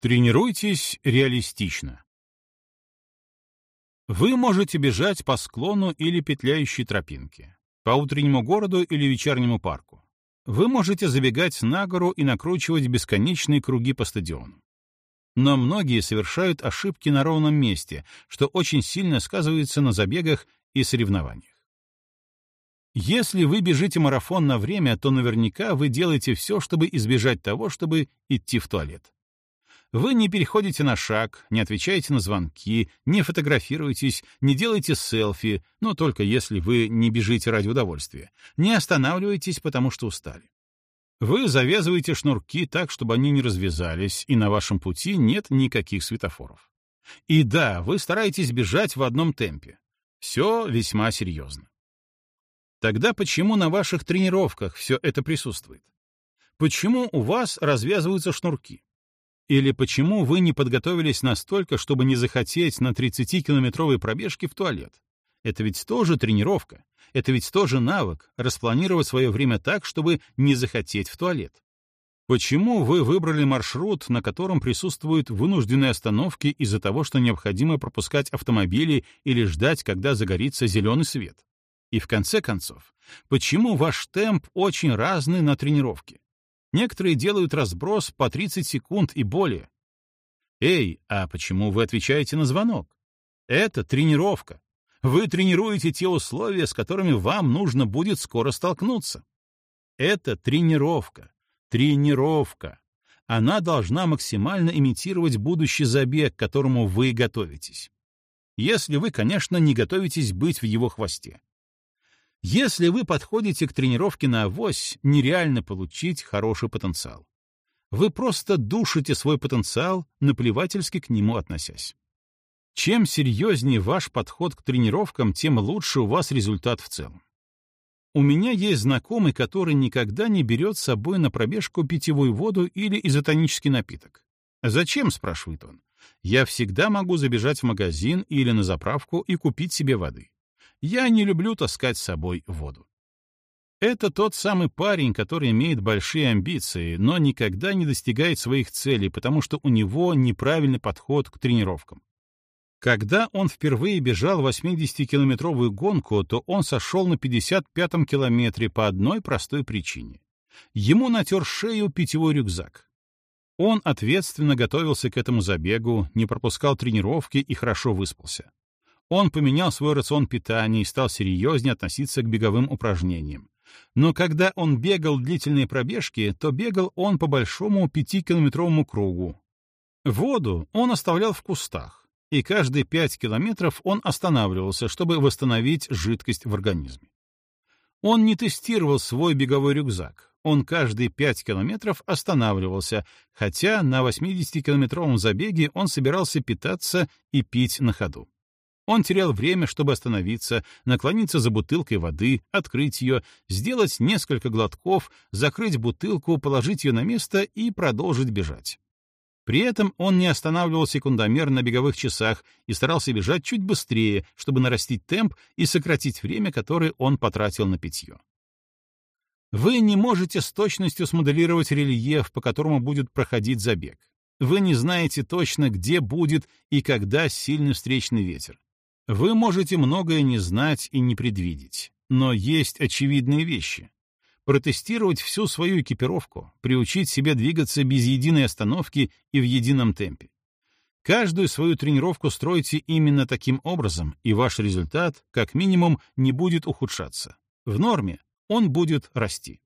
Тренируйтесь реалистично. Вы можете бежать по склону или петляющей тропинке, по утреннему городу или вечернему парку. Вы можете забегать на гору и накручивать бесконечные круги по стадиону. Но многие совершают ошибки на ровном месте, что очень сильно сказывается на забегах и соревнованиях. Если вы бежите марафон на время, то наверняка вы делаете все, чтобы избежать того, чтобы идти в туалет. Вы не переходите на шаг, не отвечаете на звонки, не фотографируетесь, не делаете селфи, но только если вы не бежите ради удовольствия, не останавливаетесь, потому что устали. Вы завязываете шнурки так, чтобы они не развязались, и на вашем пути нет никаких светофоров. И да, вы стараетесь бежать в одном темпе. Все весьма серьезно. Тогда почему на ваших тренировках все это присутствует? Почему у вас развязываются шнурки? Или почему вы не подготовились настолько, чтобы не захотеть на 30-километровой пробежке в туалет? Это ведь тоже тренировка. Это ведь тоже навык — распланировать свое время так, чтобы не захотеть в туалет. Почему вы выбрали маршрут, на котором присутствуют вынужденные остановки из-за того, что необходимо пропускать автомобили или ждать, когда загорится зеленый свет? И в конце концов, почему ваш темп очень разный на тренировке? Некоторые делают разброс по 30 секунд и более. Эй, а почему вы отвечаете на звонок? Это тренировка. Вы тренируете те условия, с которыми вам нужно будет скоро столкнуться. Это тренировка. Тренировка. Она должна максимально имитировать будущий забег, к которому вы готовитесь. Если вы, конечно, не готовитесь быть в его хвосте. Если вы подходите к тренировке на авось, нереально получить хороший потенциал. Вы просто душите свой потенциал, наплевательски к нему относясь. Чем серьезнее ваш подход к тренировкам, тем лучше у вас результат в целом. У меня есть знакомый, который никогда не берет с собой на пробежку питьевую воду или изотонический напиток. «Зачем?» — спрашивает он. «Я всегда могу забежать в магазин или на заправку и купить себе воды. Я не люблю таскать с собой воду. Это тот самый парень, который имеет большие амбиции, но никогда не достигает своих целей, потому что у него неправильный подход к тренировкам. Когда он впервые бежал 80-километровую гонку, то он сошел на 55-м километре по одной простой причине. Ему натер шею питьевой рюкзак. Он ответственно готовился к этому забегу, не пропускал тренировки и хорошо выспался. Он поменял свой рацион питания и стал серьезнее относиться к беговым упражнениям. Но когда он бегал длительные пробежки, то бегал он по большому пятикилометровому кругу. Воду он оставлял в кустах, и каждые пять километров он останавливался, чтобы восстановить жидкость в организме. Он не тестировал свой беговой рюкзак. Он каждые пять километров останавливался, хотя на 80-километровом забеге он собирался питаться и пить на ходу. Он терял время, чтобы остановиться, наклониться за бутылкой воды, открыть ее, сделать несколько глотков, закрыть бутылку, положить ее на место и продолжить бежать. При этом он не останавливал секундомер на беговых часах и старался бежать чуть быстрее, чтобы нарастить темп и сократить время, которое он потратил на питье. Вы не можете с точностью смоделировать рельеф, по которому будет проходить забег. Вы не знаете точно, где будет и когда сильный встречный ветер. Вы можете многое не знать и не предвидеть, но есть очевидные вещи. Протестировать всю свою экипировку, приучить себя двигаться без единой остановки и в едином темпе. Каждую свою тренировку стройте именно таким образом, и ваш результат, как минимум, не будет ухудшаться. В норме он будет расти.